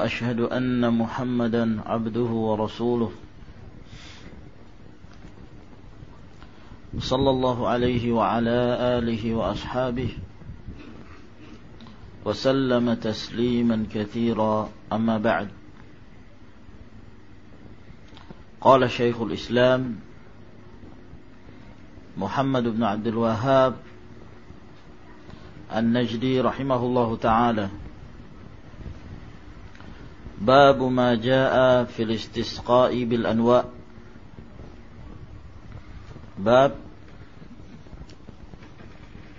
وأشهد أن محمدا عبده ورسوله. صلى الله عليه وعلى آله وأصحابه وسلم تسليما كثيرا. أما بعد قال شيخ الإسلام محمد بن عبد الوهاب النجدي رحمه الله تعالى Bab ma jaa fil istisqa'i bil anwa.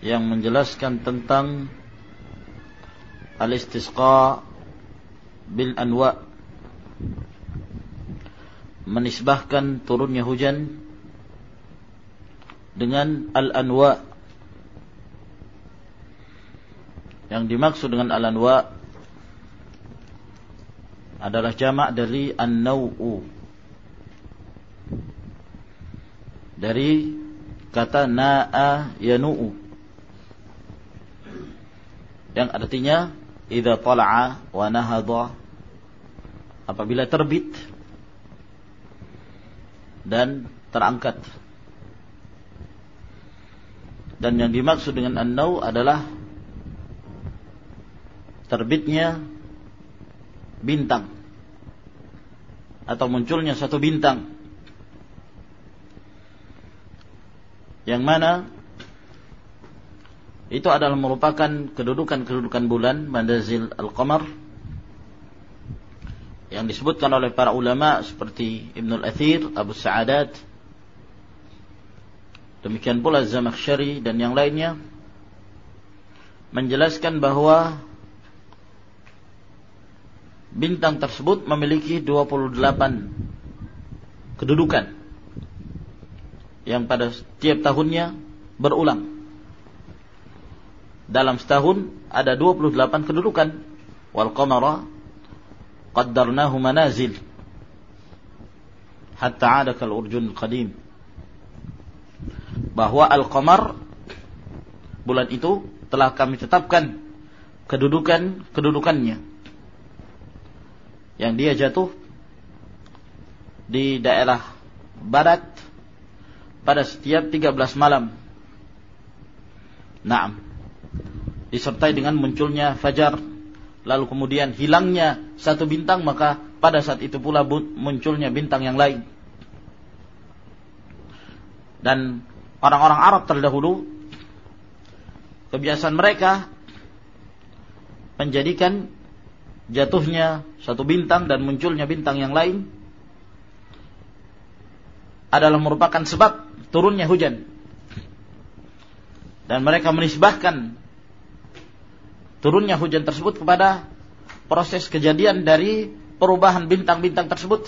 Yang menjelaskan tentang al-istisqa bil anwa. Menisbahkan turunnya hujan dengan al-anwa. Yang dimaksud dengan al-anwa adalah jamak dari an-naw'u. Dari kata na'a yanu'u. Yang artinya idza tala'a wa nahadha. Apabila terbit dan terangkat. Dan yang dimaksud dengan an-nau adalah terbitnya bintang. Atau munculnya satu bintang. Yang mana itu adalah merupakan kedudukan-kedudukan bulan mandazil al-qamar yang disebutkan oleh para ulama seperti Ibnu al-Athir, Abu Sa'adat. Demikian pula Zamakhsyari dan yang lainnya menjelaskan bahwa bintang tersebut memiliki 28 kedudukan yang pada setiap tahunnya berulang. Dalam setahun ada 28 kedudukan. Wal qamara qaddarnahu manazil hatta 'ada kal urjun qadim. Bahwa al-qamar bulan itu telah kami tetapkan kedudukan kedudukannya yang dia jatuh di daerah barat pada setiap 13 malam. Naam. Disertai dengan munculnya fajar, lalu kemudian hilangnya satu bintang, maka pada saat itu pula munculnya bintang yang lain. Dan orang-orang Arab terdahulu kebiasaan mereka menjadikan jatuhnya satu bintang dan munculnya bintang yang lain adalah merupakan sebab turunnya hujan. Dan mereka menisbahkan turunnya hujan tersebut kepada proses kejadian dari perubahan bintang-bintang tersebut.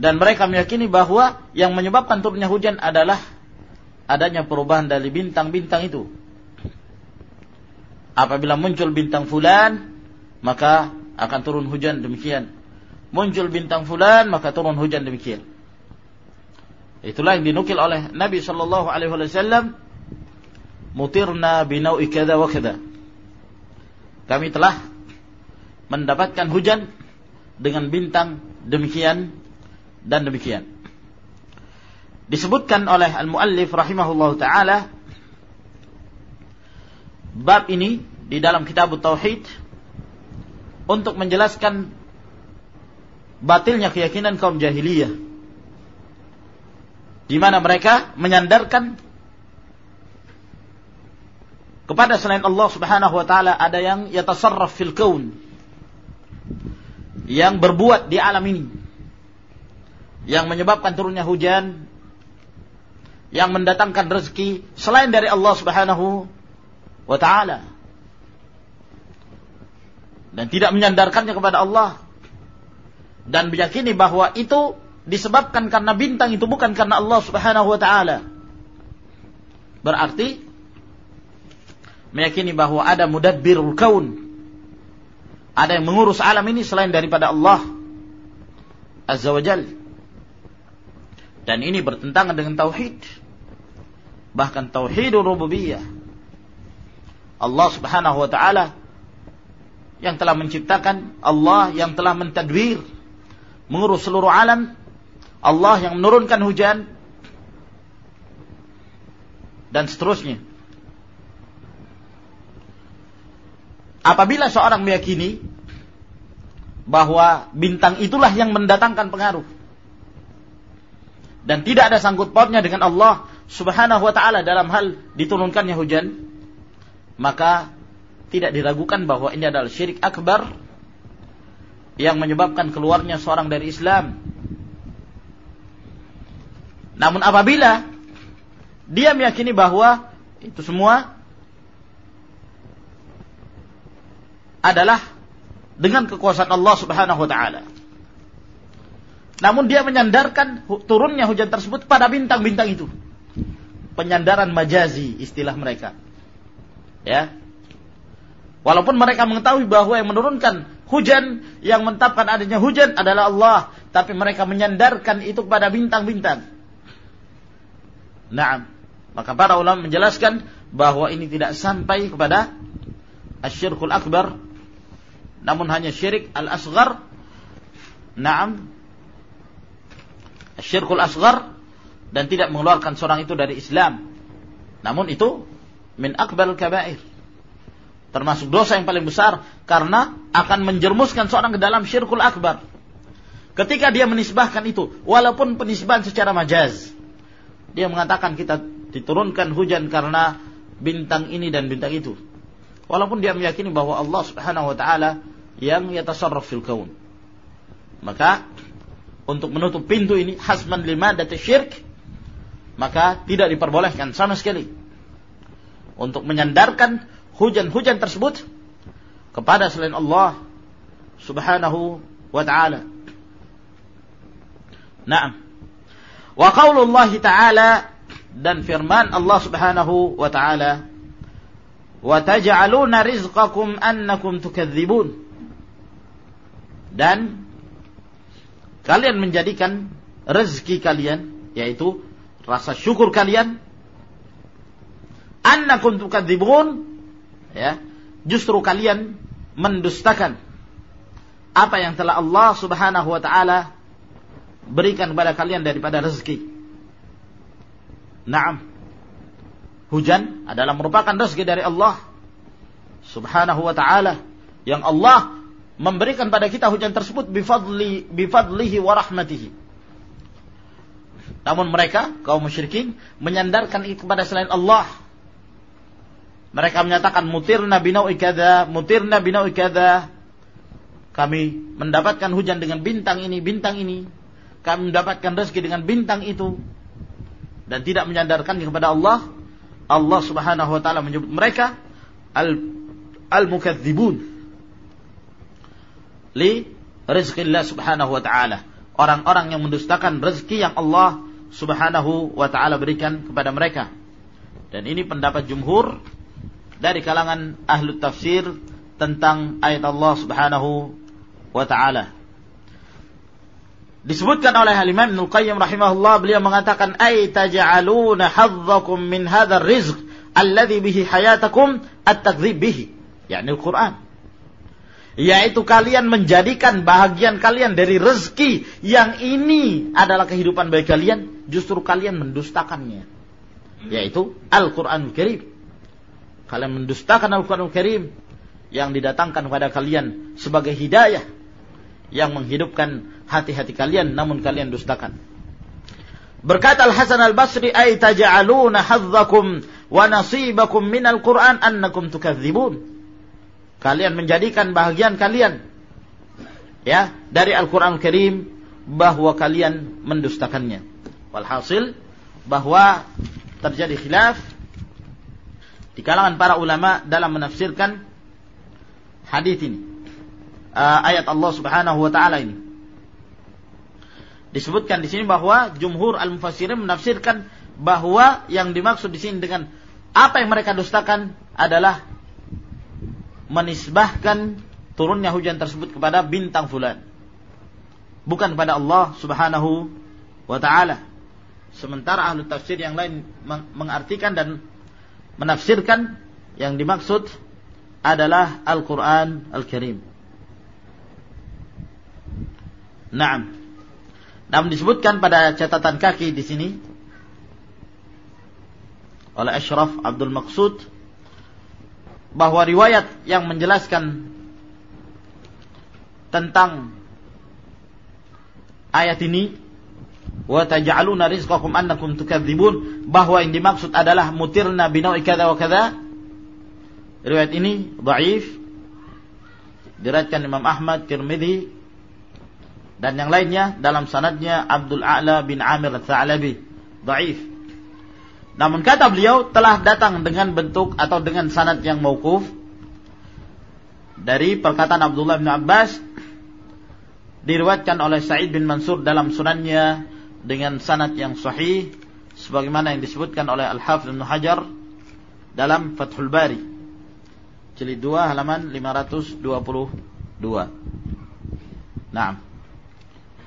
Dan mereka meyakini bahwa yang menyebabkan turunnya hujan adalah adanya perubahan dari bintang-bintang itu. Apabila muncul bintang fulan, maka akan turun hujan demikian. Muncul bintang fulan, maka turun hujan demikian. Itulah yang dinukil oleh Nabi Shallallahu Alaihi Wasallam. Mutirna binau kada wa kada. Kami telah mendapatkan hujan dengan bintang demikian dan demikian. Disebutkan oleh al-muallif rahimahullah taala bab ini di dalam kitab tauhid untuk menjelaskan batilnya keyakinan kaum jahiliyah. Di mana mereka menyandarkan kepada selain Allah Subhanahu wa taala ada yang yatasarraf fil kaun yang berbuat di alam ini yang menyebabkan turunnya hujan yang mendatangkan rezeki selain dari Allah Subhanahu wa taala dan tidak menyandarkannya kepada Allah dan meyakini bahwa itu disebabkan karena bintang itu bukan karena Allah Subhanahu wa taala. Berarti meyakini bahwa ada mudabbirul kaun. Ada yang mengurus alam ini selain daripada Allah Azza wa Jal. Dan ini bertentangan dengan tauhid. Bahkan tauhidul rububiyah. Allah Subhanahu wa taala yang telah menciptakan, Allah yang telah mentadwir, mengurus seluruh alam, Allah yang menurunkan hujan, dan seterusnya. Apabila seorang meyakini bahwa bintang itulah yang mendatangkan pengaruh dan tidak ada sangkut pautnya dengan Allah Subhanahu wa taala dalam hal diturunkannya hujan, maka tidak diragukan bahwa ini adalah syirik akbar yang menyebabkan keluarnya seorang dari Islam. Namun apabila dia meyakini bahwa itu semua adalah dengan kekuasaan Allah Subhanahu wa taala. Namun dia menyandarkan turunnya hujan tersebut pada bintang-bintang itu. Penyandaran majazi istilah mereka. Ya, Walaupun mereka mengetahui bahwa yang menurunkan hujan, yang mentapkan adanya hujan adalah Allah, tapi mereka menyandarkan itu kepada bintang-bintang. Nah, maka para ulama menjelaskan bahwa ini tidak sampai kepada asyirkul akbar, namun hanya syirik al-asghar. Naam. Asyirkul asghar dan tidak mengeluarkan seorang itu dari Islam. Namun itu min akbar kabair Termasuk dosa yang paling besar karena akan menjermuskan seorang ke dalam syirkul akbar. Ketika dia menisbahkan itu, walaupun penisbahan secara majaz. Dia mengatakan kita diturunkan hujan karena bintang ini dan bintang itu. Walaupun dia meyakini bahwa Allah Subhanahu wa taala yang yatasarraf fil kaun. Maka untuk menutup pintu ini hasman lima dati syirk maka tidak diperbolehkan sama sekali untuk menyandarkan hujan-hujan tersebut kepada selain Allah Subhanahu wa taala. Naam. Wa qaulullah taala dan firman Allah Subhanahu wa taala wa taj'aluna rizqakum annakum tukadzibun dan kalian menjadikan rezeki kalian yaitu rasa syukur kalian annakum tukadzibun ya justru kalian mendustakan apa yang telah Allah Subhanahu wa taala berikan kepada kalian daripada rezeki. Naam. Hujan adalah merupakan rezeki dari Allah Subhanahu wa taala yang Allah memberikan pada kita hujan tersebut bifadli bifadlihi wa rahmatihi. Namun mereka kaum musyrikin menyandarkan itu kepada selain Allah mereka menyatakan mutir Nabi nau'i kada, mutirna binau'i kada. Kami mendapatkan hujan dengan bintang ini, bintang ini. Kami mendapatkan rezeki dengan bintang itu. Dan tidak menyandarkan kepada Allah. Allah subhanahu wa ta'ala menyebut mereka al al-mukadzibun li rizqillah subhanahu wa ta'ala. Orang-orang yang mendustakan rezeki yang Allah subhanahu wa ta'ala berikan kepada mereka. Dan ini pendapat jumhur dari kalangan ahlu tafsir tentang ayat Allah Subhanahu wa taala. Disebutkan oleh Al-Imam Qayyim rahimahullah beliau mengatakan ay taj'aluna hadzakum min hadzal rizq alladhi bihi hayatakum at-takdzib bihi. Yakni Al-Qur'an. Yaitu kalian menjadikan bahagian kalian dari rezeki yang ini adalah kehidupan bagi kalian justru kalian mendustakannya. Yaitu Al-Qur'an Karim kalian mendustakan Al-Quranul Karim yang didatangkan kepada kalian sebagai hidayah yang menghidupkan hati-hati kalian namun kalian dustakan. Berkata Al-Hasan Al-Basri, "Ay taj'aluna hadzakum wa nasibakum minal Qur'an annakum tukadzibun." Kalian menjadikan bahagian kalian ya dari Al-Qur'an Karim bahwa kalian mendustakannya. Walhasil bahwa terjadi khilaf di kalangan para ulama dalam menafsirkan hadis ini. uh, ayat Allah Subhanahu wa taala ini. Disebutkan di sini bahwa jumhur al-mufassirin menafsirkan bahwa yang dimaksud di sini dengan apa yang mereka dustakan adalah menisbahkan turunnya hujan tersebut kepada bintang fulan. Bukan kepada Allah Subhanahu wa taala. Sementara ahli tafsir yang lain mengartikan dan menafsirkan yang dimaksud adalah Al-Qur'an Al-Karim. Naam. Namun disebutkan pada catatan kaki di sini oleh Ashraf Abdul Maqsud bahwa riwayat yang menjelaskan tentang ayat ini wa taj'aluna rizqakum annakum tukadzibun. Bahwa yang dimaksud adalah mutirna binawi kada wa kada riwayat ini dhaif diriwayatkan Imam Ahmad Tirmidzi dan yang lainnya dalam sanadnya Abdul A'la bin Amir Al-Tha'labi. Dhaif namun kata beliau telah datang dengan bentuk atau dengan sanad yang mauquf dari perkataan Abdullah bin Abbas diriwayatkan oleh Sa'id bin Mansur dalam sunannya dengan sanad yang sahih sebagaimana yang disebutkan oleh Al-Hafidz Ibnu Hajar dalam Fathul Bari jilid 2 halaman 522. Naam.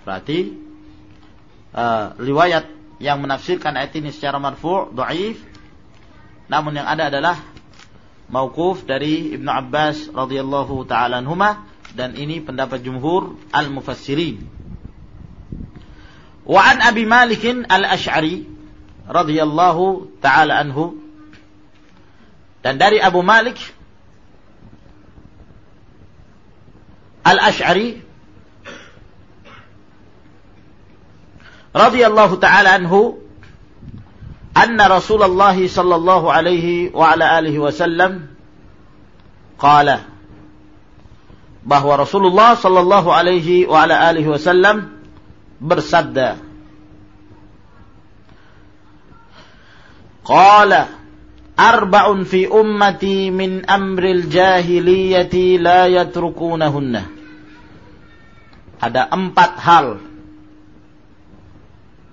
Berarti uh, riwayat yang menafsirkan ayat ini secara marfu' dhaif namun yang ada adalah mauquf dari Ibnu Abbas radhiyallahu taala anhuma dan ini pendapat jumhur al-mufassirin. Wa an Abi Malik al-Asy'ari radhiyallahu taala anhu dan dari Abu Malik al-Asy'ari radhiyallahu taala anhu anna Rasulullah sallallahu alaihi wa ala alihi wasallam qala bahwa Rasulullah sallallahu alaihi wa ala alihi wasallam bersabda. Qala arba'un fi ummati min amril jahiliyati la yatrukunahunna ada empat hal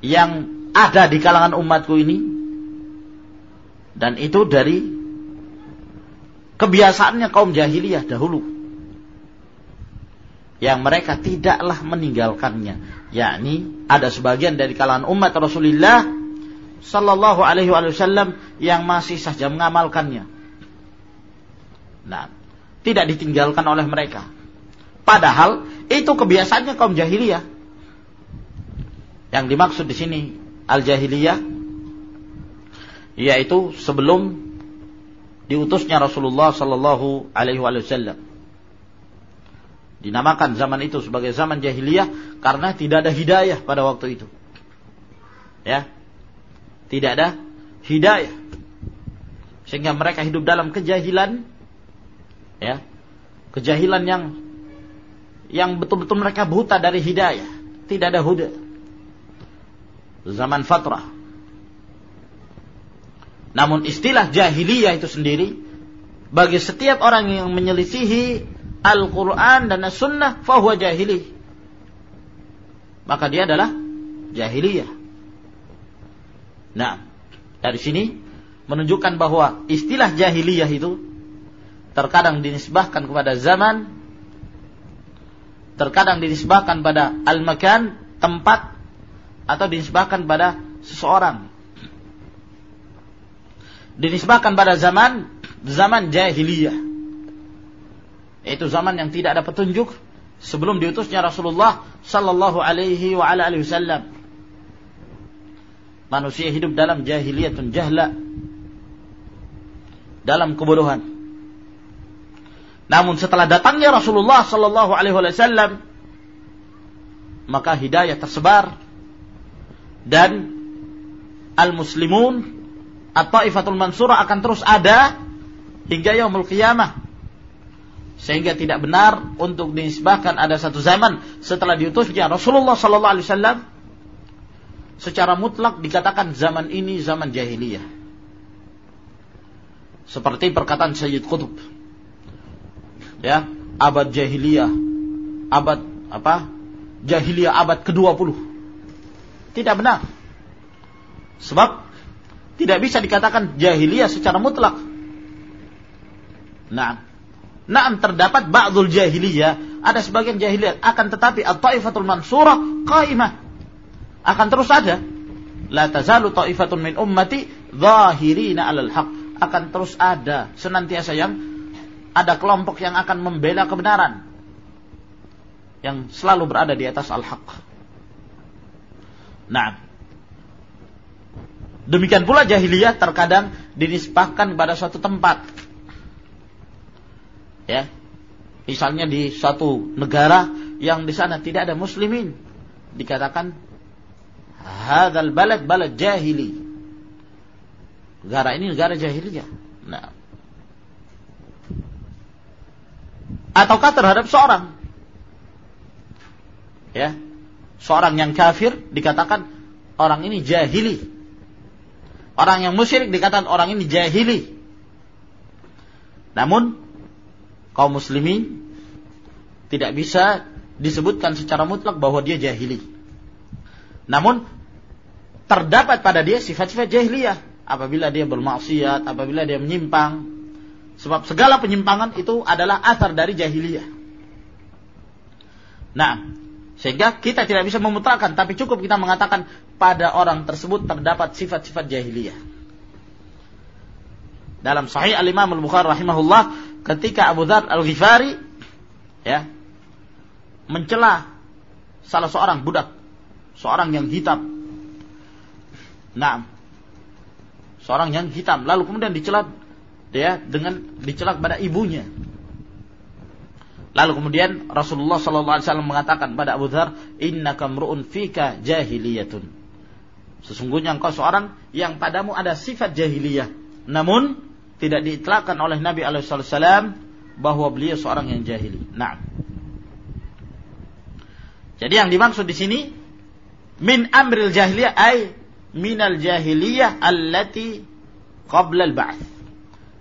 yang ada di kalangan umatku ini. Dan itu dari kebiasaannya kaum jahiliyah dahulu yang mereka tidaklah meninggalkannya. Yakni ada sebagian dari kalangan umat Rasulullah sallallahu alaihi wasallam yang masih saja mengamalkannya. Nah tidak ditinggalkan oleh mereka. Padahal itu kebiasaannya kaum jahiliyah. Yang dimaksud di sini al-jahiliyah yaitu sebelum diutusnya Rasulullah sallallahu alaihi wasallam. Dinamakan zaman itu sebagai zaman jahiliyah karena tidak ada hidayah pada waktu itu. Ya. Tidak ada hidayah. Sehingga mereka hidup dalam kejahilan ya. Kejahilan yang yang betul-betul mereka buta dari hidayah. Tidak ada huda zaman fatrah. Namun istilah jahiliyah itu sendiri bagi setiap orang yang menyelisihi Al-Quran dan As-Sunnah fahuwa jahili. Maka dia adalah jahiliyah. Nah, dari sini menunjukkan bahwa istilah jahiliyah itu terkadang dinisbahkan kepada zaman, terkadang dinisbahkan pada al-makan, tempat, atau dinisbahkan pada seseorang. Dinisbahkan pada zaman zaman jahiliyah. Itu zaman yang tidak ada petunjuk sebelum diutusnya Rasulullah sallallahu alaihi wa ala alihi wasallam. Manusia hidup dalam jahiliyatun jahla. Dalam kebodohan. Namun setelah datangnya Rasulullah sallallahu alaihi wasallam maka hidayah tersebar dan al-muslimun atau ifatul mansurah akan terus ada hingga yaumul qiyamah. Sehingga tidak benar untuk dinisbahkan ada satu zaman setelah diutusnya Rasulullah sallallahu alaihi wasallam secara mutlak dikatakan zaman ini zaman jahiliyah. Seperti perkataan Sayyid Qutb. Ya, abad jahiliyah abad apa? Jahiliyah abad ke-20. Tidak benar. Sebab tidak bisa dikatakan jahiliyah secara mutlak. Nah, nah terdapat ba'dul jahiliyah, ada sebagian jahiliyah akan tetapi at-taifatul mansurah qaimah. Akan terus ada. La tazalu taifatun min ummati zahirina 'alal haq. Akan terus ada senantiasa yang ada kelompok yang akan membela kebenaran. Yang selalu berada di atas al-haq. Nah, Demikian pula jahiliyah terkadang dinisbahkan pada suatu tempat. Ya. Misalnya di suatu negara yang di sana tidak ada muslimin, dikatakan hadzal balad balad jahili. Negara ini negara jahiliyah. Nah. Ataukah terhadap seorang ya, seorang yang kafir dikatakan orang ini jahili Orang yang musyrik dikatakan orang ini jahili. Namun kaum muslimin tidak bisa disebutkan secara mutlak bahwa dia jahili. Namun terdapat pada dia sifat-sifat jahiliyah apabila dia bermaksiat, apabila dia menyimpang. Sebab segala penyimpangan itu adalah asar dari jahiliyah. Nah, sehingga kita tidak bisa memutlakan, tapi cukup kita mengatakan pada orang tersebut terdapat sifat-sifat jahiliyah. Dalam Sahih Al Imam Al Bukhari rahimahullah, ketika Abu Dhar Al Ghifari ya mencela salah seorang budak, seorang yang hitam. Nah, seorang yang hitam, lalu kemudian dicela ya dengan dicela pada ibunya. Lalu kemudian Rasulullah sallallahu alaihi wasallam mengatakan pada Abu Dhar, "Innaka mru'un fika jahiliyatun." Sesungguhnya engkau seorang yang padamu ada sifat jahiliyah. Namun tidak diitlakkan oleh Nabi Alaihissalam bahwa beliau seorang yang jahili. Nah. Jadi yang dimaksud di sini min amril jahiliyah ay minal jahiliyah allati qabla al-ba'th.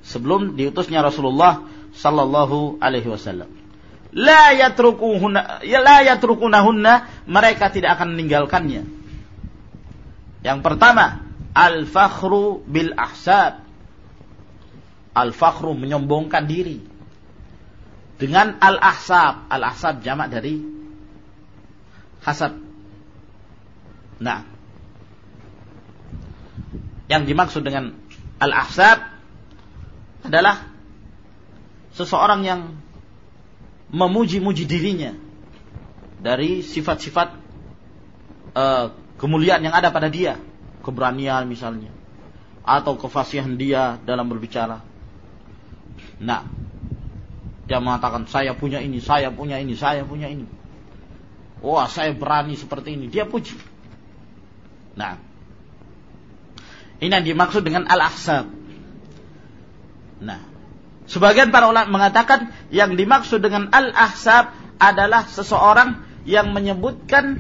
Sebelum diutusnya Rasulullah sallallahu alaihi wasallam. La yatrukuhunna ya la yatrukunahunna mereka tidak akan meninggalkannya yang pertama, al-fakhru bil ahsab. Al-fakhru menyombongkan diri. Dengan al-ahsab. Al-ahsab jamak dari hasab. Nah. Yang dimaksud dengan al-ahsab adalah seseorang yang memuji-muji dirinya dari sifat-sifat uh, kemuliaan yang ada pada dia, keberanian misalnya, atau kefasihan dia dalam berbicara. Nah, dia mengatakan saya punya ini, saya punya ini, saya punya ini. Wah, saya berani seperti ini. Dia puji. Nah, ini yang dimaksud dengan al-ahsab. Nah, sebagian para ulama mengatakan yang dimaksud dengan al-ahsab adalah seseorang yang menyebutkan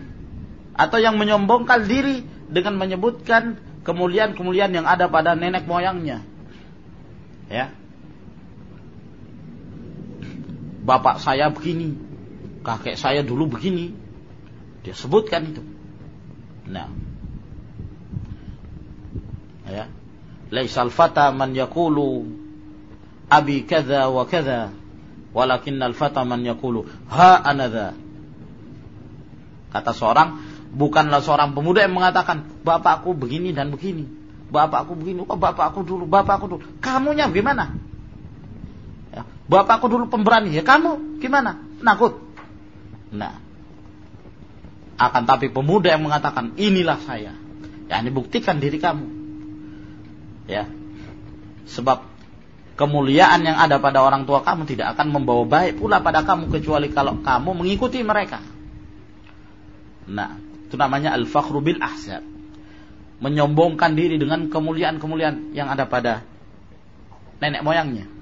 atau yang menyombongkan diri dengan menyebutkan kemuliaan-kemuliaan yang ada pada nenek moyangnya. Ya. Bapak saya begini, kakek saya dulu begini. Dia sebutkan itu. Nah. Ya. Laisal fata man yaqulu abi kadza wa kadza walakinnal fata man yaqulu ha anadha. Kata seorang, bukanlah seorang pemuda yang mengatakan bapakku begini dan begini bapakku begini oh bapakku dulu bapakku dulu kamunya gimana bapakku dulu pemberani. Ya kamu gimana? Nakut. Nah. Akan tapi pemuda yang mengatakan inilah saya. Ya ini buktikan diri kamu. Ya. Sebab kemuliaan yang ada pada orang tua kamu tidak akan membawa baik pula pada kamu kecuali kalau kamu mengikuti mereka. Nah itu namanya al-fakhru bil ahsab. Menyombongkan diri dengan kemuliaan-kemuliaan yang ada pada nenek moyangnya.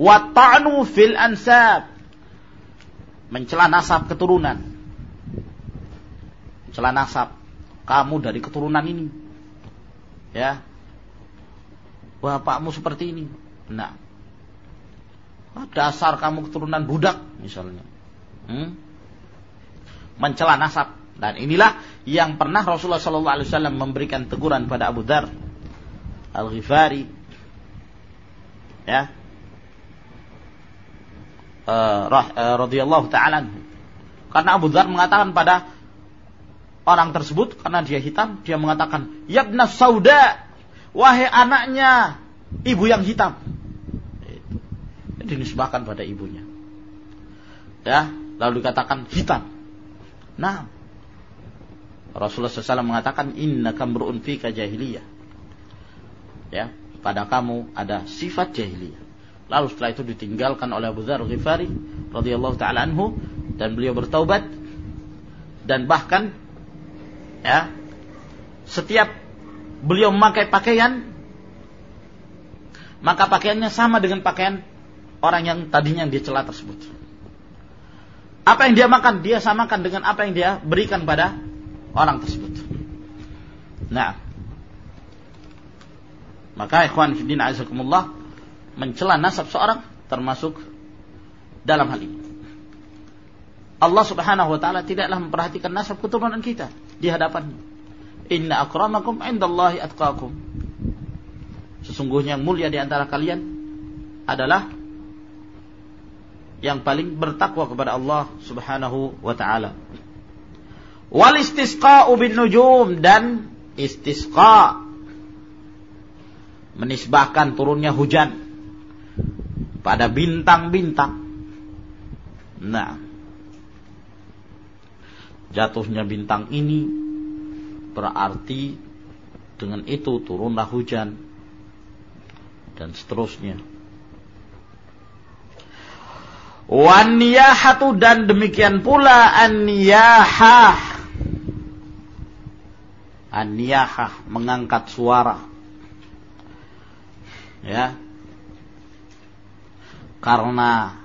Wa ta'nu fil ansab. Mencela nasab keturunan. Mencela nasab. Kamu dari keturunan ini. Ya. Bapakmu seperti ini. Nah. Dasar kamu keturunan budak misalnya. Hmm? Mencela nasab dan inilah yang pernah Rasulullah wasallam memberikan teguran pada Abu Dar Al-Ghifari ya uh, uh, radhiyallahu taala karena Abu Dar mengatakan pada orang tersebut karena dia hitam dia mengatakan yabna sauda wahai anaknya ibu yang hitam. Itu. Dinisbahkan pada ibunya. Ya lalu dikatakan hitam. Nah Rasulullah SAW mengatakan inna kamruun fika jahiliyah. Ya, pada kamu ada sifat jahiliyah. Lalu setelah itu ditinggalkan oleh Abu Dzar Ghifari radhiyallahu taala anhu dan beliau bertaubat dan bahkan ya setiap beliau memakai pakaian maka pakaiannya sama dengan pakaian orang yang tadinya dia celah tersebut. Apa yang dia makan dia samakan dengan apa yang dia berikan pada orang tersebut. Nah, maka ikhwan fiddin azakumullah mencela nasab seorang termasuk dalam hal ini. Allah Subhanahu wa taala tidaklah memperhatikan nasab keturunan kita di hadapannya. Inna akramakum indallahi atqakum. Sesungguhnya yang mulia di antara kalian adalah yang paling bertakwa kepada Allah Subhanahu wa taala. Wal istisqa'u bin nujum dan istisqa menisbahkan turunnya hujan pada bintang-bintang. Nah, jatuhnya bintang ini berarti dengan itu turunlah hujan dan seterusnya. Waniyahatu dan demikian pula an-niyahah an-niyahah mengangkat suara ya karena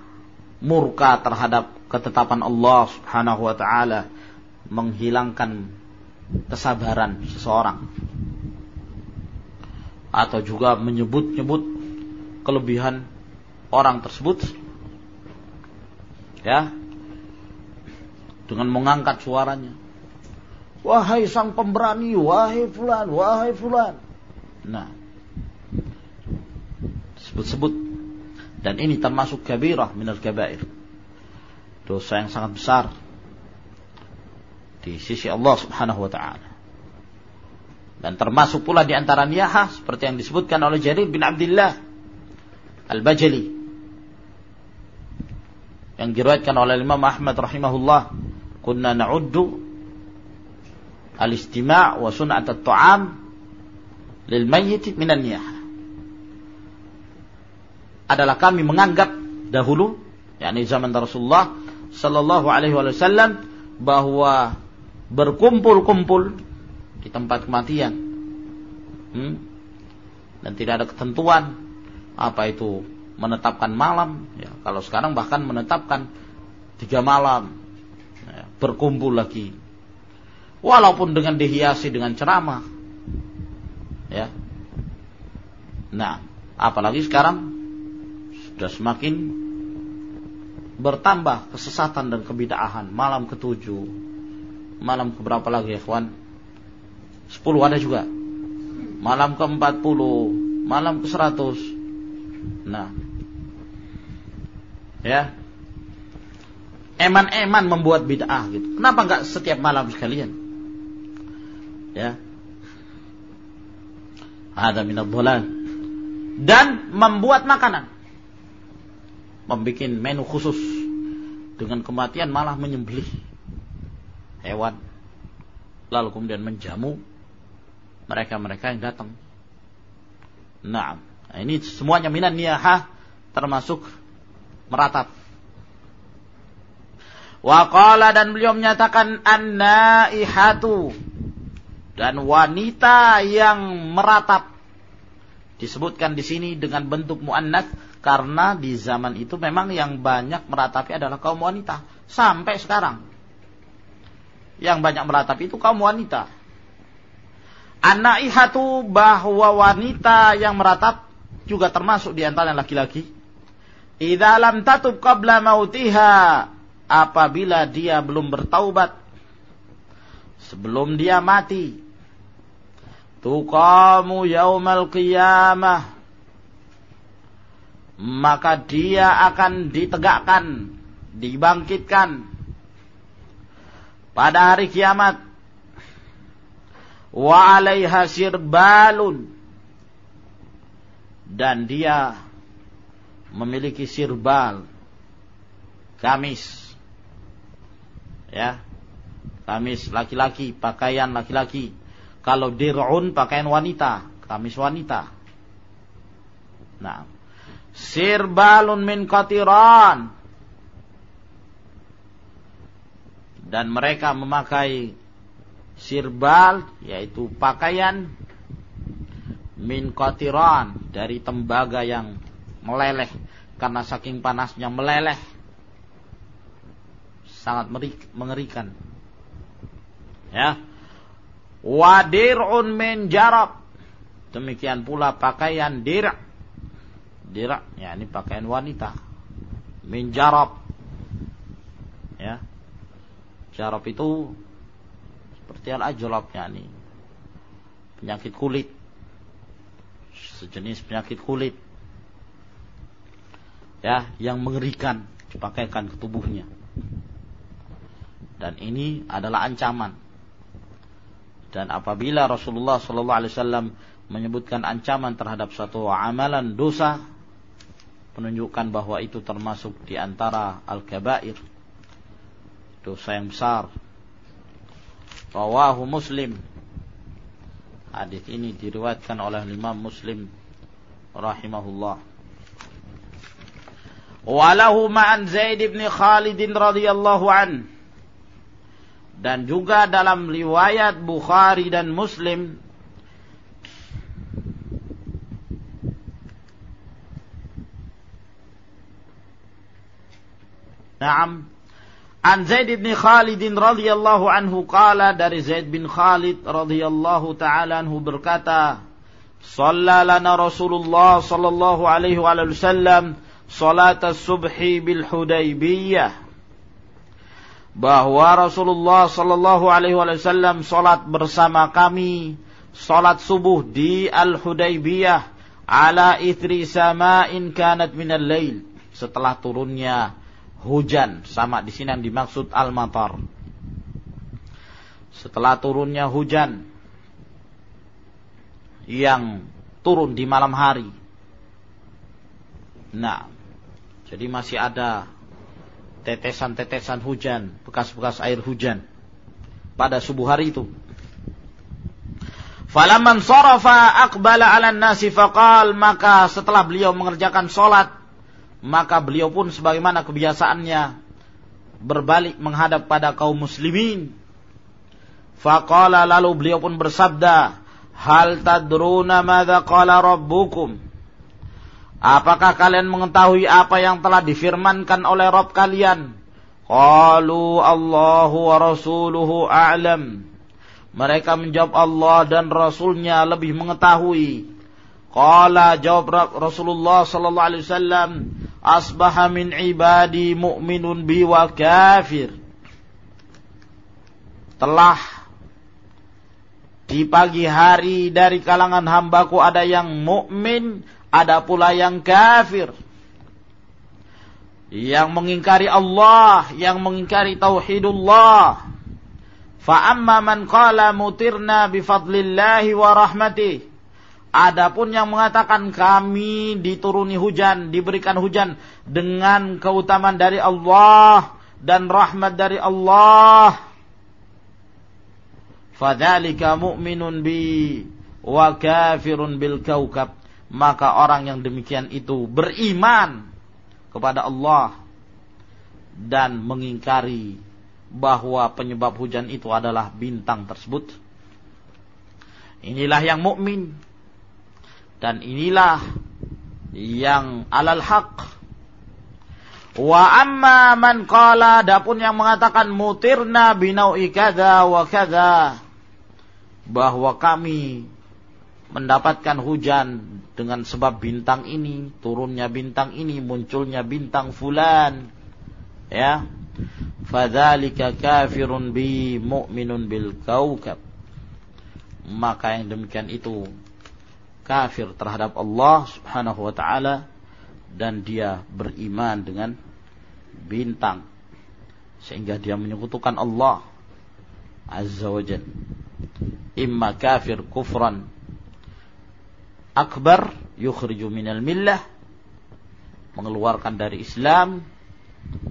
murka terhadap ketetapan Allah Subhanahu wa taala menghilangkan kesabaran seseorang. Atau juga menyebut-nyebut kelebihan orang tersebut. Ya. Dengan mengangkat suaranya. Wahai sang pemberani, wahai fulan, wahai fulan. Nah, sebut-sebut. Dan ini termasuk kabirah minal kabair. Dosa yang sangat besar di sisi Allah Subhanahu wa taala. Dan termasuk pula di antara niyahah seperti yang disebutkan oleh Jarir bin Abdullah Al-Bajali yang diriwayatkan oleh Imam Ahmad rahimahullah kunna na'uddu al-istima' wa sun'at at-ta'am lil mayyit minan niyah. Adalah kami menganggap dahulu yakni zaman Rasulullah sallallahu alaihi wasallam bahwa berkumpul-kumpul di tempat kematian hmm, dan tidak ada ketentuan apa itu menetapkan malam ya, kalau sekarang bahkan menetapkan tiga malam ya, berkumpul lagi walaupun dengan dihiasi dengan ceramah. Ya. Nah, apalagi sekarang sudah semakin bertambah kesesatan dan kebidaahan. Malam ketujuh, malam keberapa lagi ya kawan? Sepuluh ada juga. Malam ke empat puluh, malam ke seratus. Nah, ya, eman-eman membuat bid'ah gitu. Kenapa nggak setiap malam sekalian? ya ada minat bolan dan membuat makanan membuat menu khusus. Dengan kematian malah menyembelih hewan. Lalu kemudian menjamu mereka-mereka yang datang. Nah ini semuanya minan niyahah termasuk meratap. Waqala dan beliau menyatakan an-naihatu dan wanita yang meratap. Disebutkan di sini dengan bentuk muannas karena di zaman itu memang yang banyak meratapi adalah kaum wanita sampai sekarang. Yang banyak meratapi itu kaum wanita. Anak ihatu bahwa wanita yang meratap juga termasuk di antara laki-laki. idza lam tatub qabla mautiha apabila dia belum bertaubat sebelum dia mati tuqamu yaumal qiyamah maka dia akan ditegakkan dibangkitkan. Pada hari kiamat wa alaiha sirbalun dan dia memiliki sirbal gamis ya gamis laki-laki pakaian laki-laki. Kalau dir'un pakaian wanita gamis wanita. Nah sirbalun min qatiran. Dan mereka memakai sirbal yaitu pakaian min qatiran dari tembaga yang meleleh karena saking panasnya meleleh. Sangat mengerikan. Ya. Wadirun min jarab. Demikian pula pakaian dir dir ya ini pakaian wanita. Min jarab. Ya. Syarab itu seperti al-ajrab yani. Penyakit kulit. Sejenis penyakit kulit. Ya yang mengerikan dipakaikan ke tubuhnya. Dan ini adalah ancaman. Dan apabila Rasulullah Shallallahu Alaihi Wasallam menyebutkan ancaman terhadap suatu amalan dosa menunjukkan bahwa itu termasuk di antara al-kabair dosa yang besar. Rawahu Muslim. Hadis ini diriwayatkan oleh Imam Muslim rahimahullah. Walahu ma'an Zaid bin Khalid radhiyallahu an. Dan juga dalam riwayat Bukhari dan Muslim Naam An Zaid bin Khalid radhiyallahu anhu qala dari Zaid bin Khalid radhiyallahu taala anhu berkata, "Shalla lana Rasulullah sallallahu alaihi wasallam salat as-subhi bil Hudaybiyah." Bahwa Rasulullah sallallahu alaihi wasallam salat bersama kami salat subuh di Al-Hudaybiyah ala ithri sama'in kanat minal lail setelah turunnya hujan sama di sini yang dimaksud al-matar. Setelah turunnya hujan yang turun di malam hari. Nah, jadi masih ada tetesan-tetesan hujan, bekas-bekas air hujan pada subuh hari itu. Falaman sarafa aqbala 'ala nasi faqal maka setelah beliau mengerjakan salat maka beliau pun sebagaimana kebiasaannya berbalik menghadap pada kaum muslimin. Faqala lalu beliau pun bersabda, "Hal tadruna madza qala rabbukum?" Apakah kalian mengetahui apa yang telah difirmankan oleh Rabb kalian? Qalu Allahu wa rasuluhu a'lam. Mereka menjawab Allah dan Rasulnya lebih mengetahui. Qala jawab Rasulullah sallallahu alaihi wasallam, asbaha min ibadi mu'minun bi wa kafir. Telah di pagi hari dari kalangan hambaku ada yang mukmin, ada pula yang kafir. Yang mengingkari Allah, yang mengingkari tauhidullah. Fa amma man qala mutirna bi fadlillahi wa rahmatihi Adapun yang mengatakan kami dituruni hujan, diberikan hujan dengan keutamaan dari Allah dan rahmat dari Allah. Fadzalika mu'minun bi wa kafirun bil kaukab. Maka orang yang demikian itu beriman kepada Allah dan mengingkari bahwa penyebab hujan itu adalah bintang tersebut. Inilah yang mukmin dan inilah yang alal haq. Wa amma man qala dapun yang mengatakan mutirna binau'i kadza wa kadza bahwa kami mendapatkan hujan dengan sebab bintang ini, turunnya bintang ini, munculnya bintang fulan. Ya. Fadzalika kafirun bi mu'minun bil kaukab. Maka yang demikian itu kafir terhadap Allah Subhanahu wa taala dan dia beriman dengan bintang sehingga dia menyekutukan Allah Azza wa Jalla. Imma kafir kufran akbar yukhriju minal millah mengeluarkan dari Islam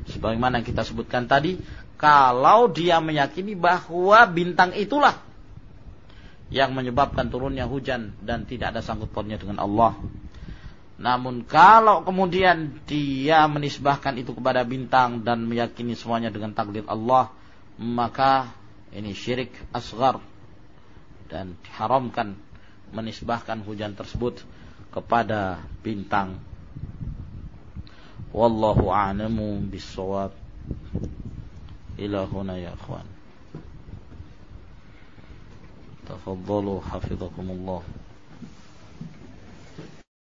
sebagaimana kita sebutkan tadi kalau dia meyakini bahwa bintang itulah yang menyebabkan turunnya hujan dan tidak ada sangkut pautnya dengan Allah. Namun kalau kemudian dia menisbahkan itu kepada bintang dan meyakini semuanya dengan takdir Allah, maka ini syirik asgar dan diharamkan menisbahkan hujan tersebut kepada bintang. Wallahu a'lamu bis-shawab. Ila huna ya akhwan. تفضلوا حفظكم الله.